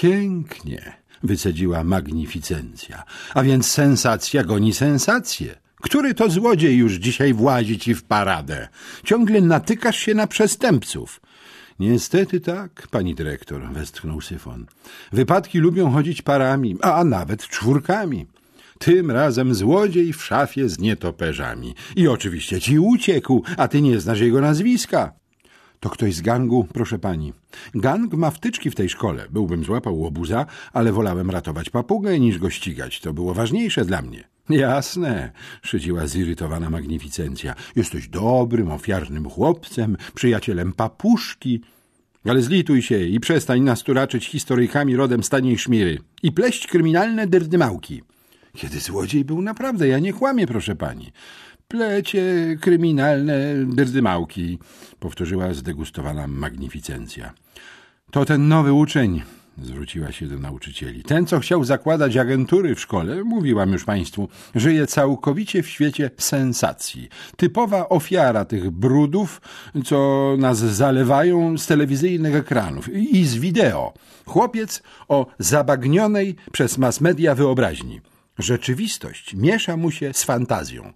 Pięknie, wycedziła magnificencja. A więc sensacja goni sensację. Który to złodziej już dzisiaj włazi ci w paradę? Ciągle natykasz się na przestępców. Niestety tak, pani dyrektor, westchnął Syfon. Wypadki lubią chodzić parami, a nawet czwórkami. Tym razem złodziej w szafie z nietoperzami. I oczywiście ci uciekł, a ty nie znasz jego nazwiska. To ktoś z gangu, proszę pani. Gang ma wtyczki w tej szkole. Byłbym złapał łobuza, ale wolałem ratować papugę niż go ścigać. To było ważniejsze dla mnie. Jasne, szydziła zirytowana magnificencja. Jesteś dobrym, ofiarnym chłopcem, przyjacielem papuszki. Ale zlituj się i przestań nas turaczyć historyjkami rodem z taniej szmiry i pleść kryminalne derdymałki. Kiedy złodziej był naprawdę, ja nie kłamię, proszę pani. Plecie kryminalne derdymałki, powtórzyła zdegustowana magnificencja. To ten nowy uczeń, zwróciła się do nauczycieli. Ten, co chciał zakładać agentury w szkole, mówiłam już państwu, żyje całkowicie w świecie sensacji. Typowa ofiara tych brudów, co nas zalewają z telewizyjnych ekranów i z wideo. Chłopiec o zabagnionej przez mass media wyobraźni. Rzeczywistość miesza mu się z fantazją,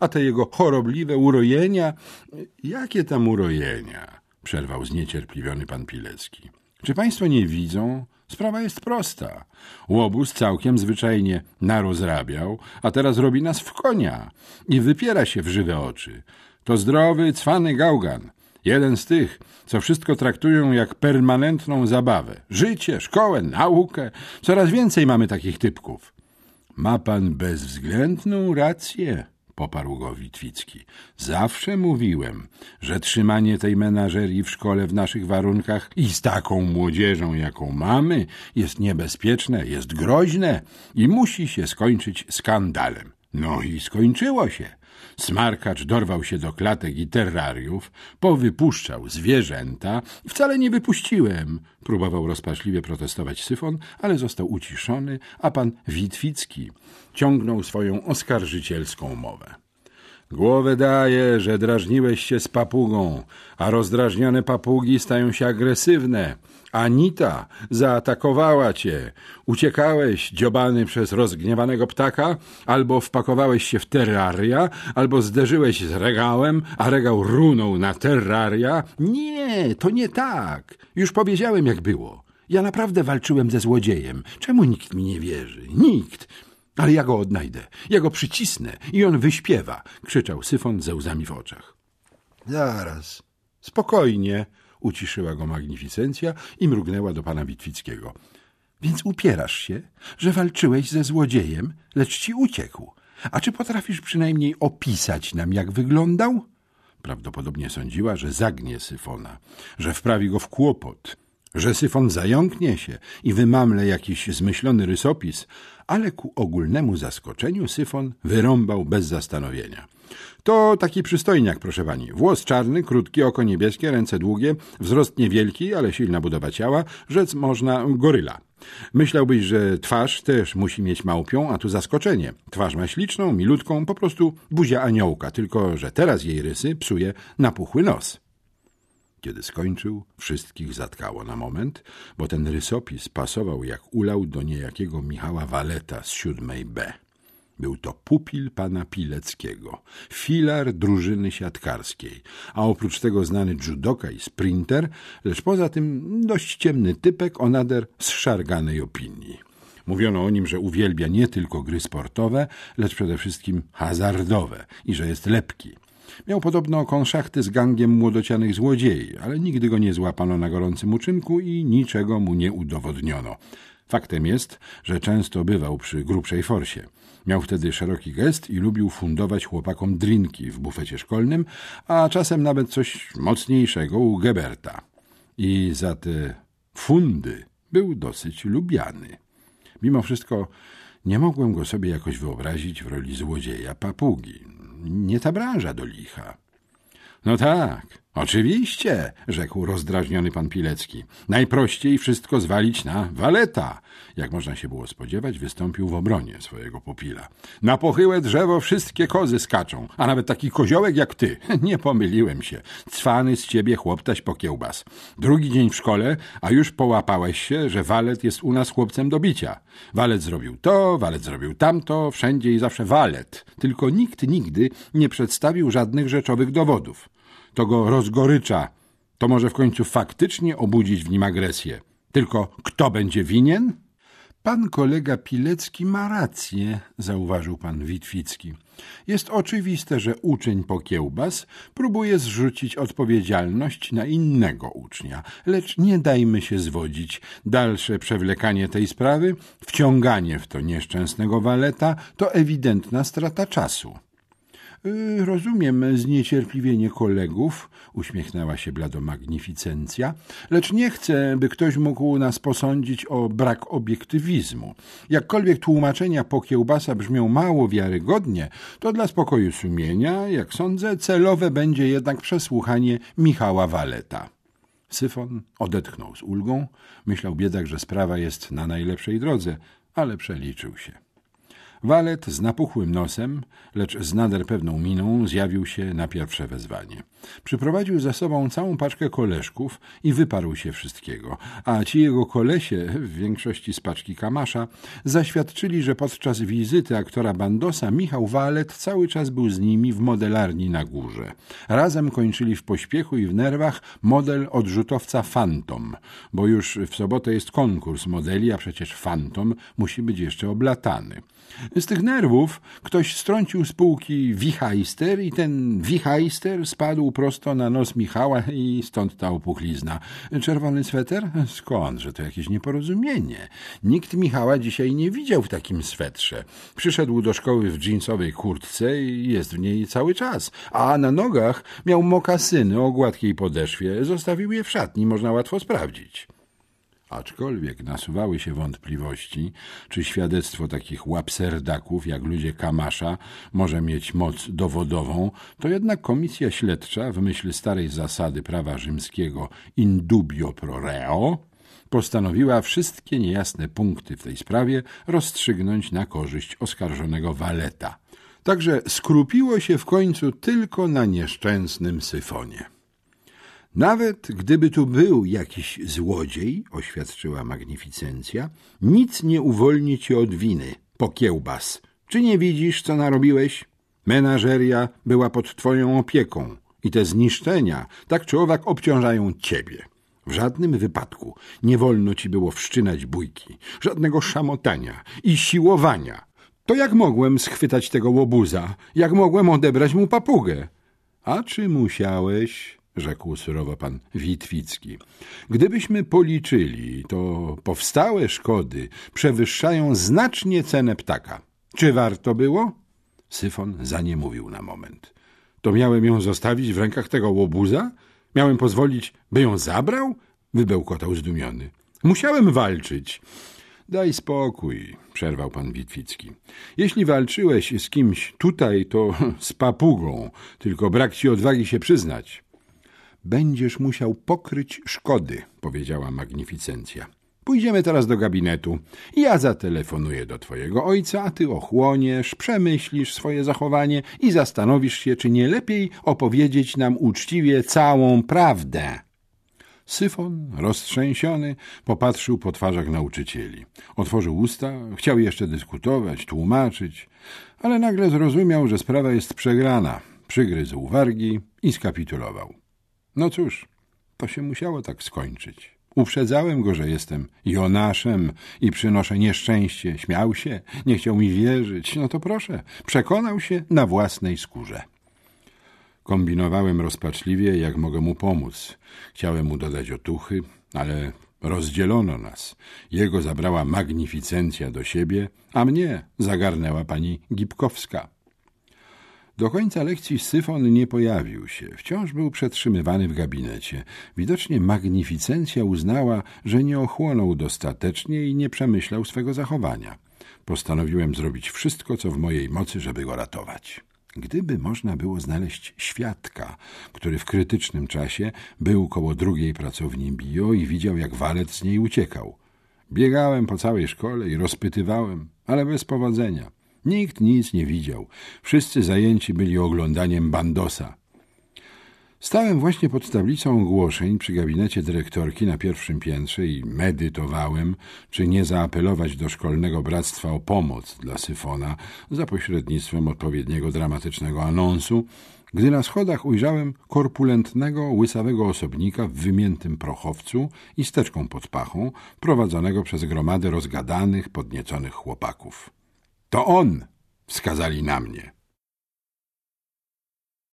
a te jego chorobliwe urojenia... Jakie tam urojenia? Przerwał zniecierpliwiony pan Pilecki. Czy państwo nie widzą? Sprawa jest prosta. Łobuz całkiem zwyczajnie narozrabiał, a teraz robi nas w konia i wypiera się w żywe oczy. To zdrowy, cwany gałgan. Jeden z tych, co wszystko traktują jak permanentną zabawę. Życie, szkołę, naukę. Coraz więcej mamy takich typków. Ma pan bezwzględną rację, poparł go Witwicki. Zawsze mówiłem, że trzymanie tej menażerii w szkole w naszych warunkach i z taką młodzieżą, jaką mamy, jest niebezpieczne, jest groźne i musi się skończyć skandalem. No i skończyło się. Smarkacz dorwał się do klatek i terrariów, powypuszczał zwierzęta. Wcale nie wypuściłem, próbował rozpaczliwie protestować Syfon, ale został uciszony, a pan Witwicki ciągnął swoją oskarżycielską mowę. Głowę daje, że drażniłeś się z papugą, a rozdrażnione papugi stają się agresywne. Anita zaatakowała cię. Uciekałeś dziobany przez rozgniewanego ptaka, albo wpakowałeś się w terraria, albo zderzyłeś z regałem, a regał runął na terraria. Nie, to nie tak. Już powiedziałem, jak było. Ja naprawdę walczyłem ze złodziejem. Czemu nikt mi nie wierzy? Nikt. Ale ja go odnajdę, ja go przycisnę i on wyśpiewa, krzyczał Syfon ze łzami w oczach. Zaraz, spokojnie, uciszyła go magnificencja i mrugnęła do pana Witwickiego. Więc upierasz się, że walczyłeś ze złodziejem, lecz ci uciekł. A czy potrafisz przynajmniej opisać nam, jak wyglądał? Prawdopodobnie sądziła, że zagnie Syfona, że wprawi go w kłopot, że Syfon zająknie się i wymamle jakiś zmyślony rysopis, ale ku ogólnemu zaskoczeniu Syfon wyrąbał bez zastanowienia. To taki przystojniak, proszę pani. Włos czarny, krótki, oko niebieskie, ręce długie, wzrost niewielki, ale silna budowa ciała, rzec można goryla. Myślałbyś, że twarz też musi mieć małpią, a tu zaskoczenie. Twarz ma śliczną, milutką, po prostu buzia aniołka, tylko że teraz jej rysy psuje napuchły nos. Kiedy skończył, wszystkich zatkało na moment, bo ten rysopis pasował jak ulał do niejakiego Michała Waleta z siódmej B. Był to pupil pana Pileckiego, filar drużyny siatkarskiej, a oprócz tego znany judoka i sprinter, lecz poza tym dość ciemny typek o nader zszarganej opinii. Mówiono o nim, że uwielbia nie tylko gry sportowe, lecz przede wszystkim hazardowe i że jest lepki – Miał podobno konszachty z gangiem młodocianych złodziei, ale nigdy go nie złapano na gorącym uczynku i niczego mu nie udowodniono. Faktem jest, że często bywał przy grubszej forsie. Miał wtedy szeroki gest i lubił fundować chłopakom drinki w bufecie szkolnym, a czasem nawet coś mocniejszego u Geberta. I za te fundy był dosyć lubiany. Mimo wszystko nie mogłem go sobie jakoś wyobrazić w roli złodzieja papugi nie ta branża do licha. No tak, Oczywiście, rzekł rozdrażniony pan Pilecki. Najprościej wszystko zwalić na waleta. Jak można się było spodziewać, wystąpił w obronie swojego pupila. Na pochyłe drzewo wszystkie kozy skaczą, a nawet taki koziołek jak ty. Nie pomyliłem się. Cwany z ciebie chłoptaś po kiełbas. Drugi dzień w szkole, a już połapałeś się, że walet jest u nas chłopcem do bicia. Walet zrobił to, walet zrobił tamto, wszędzie i zawsze walet. Tylko nikt nigdy nie przedstawił żadnych rzeczowych dowodów to go rozgorycza. To może w końcu faktycznie obudzić w nim agresję. Tylko kto będzie winien? Pan kolega Pilecki ma rację, zauważył pan Witwicki. Jest oczywiste, że uczeń po kiełbas próbuje zrzucić odpowiedzialność na innego ucznia, lecz nie dajmy się zwodzić. Dalsze przewlekanie tej sprawy, wciąganie w to nieszczęsnego waleta to ewidentna strata czasu. Y, rozumiem zniecierpliwienie kolegów, uśmiechnęła się bladomagnificencja, lecz nie chcę, by ktoś mógł nas posądzić o brak obiektywizmu. Jakkolwiek tłumaczenia po kiełbasa brzmią mało wiarygodnie, to dla spokoju sumienia, jak sądzę, celowe będzie jednak przesłuchanie Michała Waleta. Syfon odetchnął z ulgą. Myślał biedak, że sprawa jest na najlepszej drodze, ale przeliczył się. Walet z napuchłym nosem, lecz z nader pewną miną zjawił się na pierwsze wezwanie. Przyprowadził za sobą całą paczkę koleżków i wyparł się wszystkiego, a ci jego kolesie, w większości z paczki kamasza, zaświadczyli, że podczas wizyty aktora Bandosa Michał Walet cały czas był z nimi w modelarni na górze. Razem kończyli w pośpiechu i w nerwach model odrzutowca Phantom, bo już w sobotę jest konkurs modeli, a przecież Phantom musi być jeszcze oblatany. Z tych nerwów ktoś strącił z półki wichajster i ten wichajster spadł prosto na nos Michała i stąd ta opuchlizna. Czerwony sweter? Skąd, że to jakieś nieporozumienie. Nikt Michała dzisiaj nie widział w takim swetrze. Przyszedł do szkoły w dżinsowej kurtce i jest w niej cały czas. A na nogach miał mokasyny o gładkiej podeszwie. Zostawił je w szatni, można łatwo sprawdzić. Aczkolwiek nasuwały się wątpliwości, czy świadectwo takich łapserdaków jak ludzie Kamasza może mieć moc dowodową, to jednak komisja śledcza w myśl starej zasady prawa rzymskiego in dubio pro reo postanowiła wszystkie niejasne punkty w tej sprawie rozstrzygnąć na korzyść oskarżonego Waleta. Także skrupiło się w końcu tylko na nieszczęsnym syfonie. Nawet gdyby tu był jakiś złodziej, oświadczyła magnificencja, nic nie uwolni cię od winy, pokiełbas. Czy nie widzisz, co narobiłeś? Menażeria była pod twoją opieką i te zniszczenia tak czy owak obciążają ciebie. W żadnym wypadku nie wolno ci było wszczynać bójki, żadnego szamotania i siłowania. To jak mogłem schwytać tego łobuza? Jak mogłem odebrać mu papugę? A czy musiałeś? Rzekł surowo pan Witwicki. Gdybyśmy policzyli, to powstałe szkody przewyższają znacznie cenę ptaka. Czy warto było? Syfon zaniemówił na moment. To miałem ją zostawić w rękach tego łobuza? Miałem pozwolić, by ją zabrał? Wybełkotał zdumiony. Musiałem walczyć. Daj spokój, przerwał pan Witwicki. Jeśli walczyłeś z kimś tutaj, to z papugą, tylko brak ci odwagi się przyznać. Będziesz musiał pokryć szkody, powiedziała magnificencja. Pójdziemy teraz do gabinetu. Ja zatelefonuję do twojego ojca, a ty ochłoniesz, przemyślisz swoje zachowanie i zastanowisz się, czy nie lepiej opowiedzieć nam uczciwie całą prawdę. Syfon, roztrzęsiony, popatrzył po twarzach nauczycieli. Otworzył usta, chciał jeszcze dyskutować, tłumaczyć, ale nagle zrozumiał, że sprawa jest przegrana. Przygryzł wargi i skapitulował. No cóż, to się musiało tak skończyć. Uprzedzałem go, że jestem Jonaszem i przynoszę nieszczęście. Śmiał się, nie chciał mi wierzyć. No to proszę, przekonał się na własnej skórze. Kombinowałem rozpaczliwie, jak mogę mu pomóc. Chciałem mu dodać otuchy, ale rozdzielono nas. Jego zabrała magnificencja do siebie, a mnie zagarnęła pani Gipkowska. Do końca lekcji Syfon nie pojawił się. Wciąż był przetrzymywany w gabinecie. Widocznie magnificencja uznała, że nie ochłonął dostatecznie i nie przemyślał swego zachowania. Postanowiłem zrobić wszystko, co w mojej mocy, żeby go ratować. Gdyby można było znaleźć świadka, który w krytycznym czasie był koło drugiej pracowni bio i widział, jak walet z niej uciekał. Biegałem po całej szkole i rozpytywałem, ale bez powodzenia. Nikt nic nie widział. Wszyscy zajęci byli oglądaniem bandosa. Stałem właśnie pod tablicą ogłoszeń przy gabinecie dyrektorki na pierwszym piętrze i medytowałem, czy nie zaapelować do szkolnego bractwa o pomoc dla Syfona za pośrednictwem odpowiedniego dramatycznego anonsu, gdy na schodach ujrzałem korpulentnego, łysawego osobnika w wymiętym prochowcu i steczką pod pachą, prowadzonego przez gromadę rozgadanych, podnieconych chłopaków. To on! wskazali na mnie.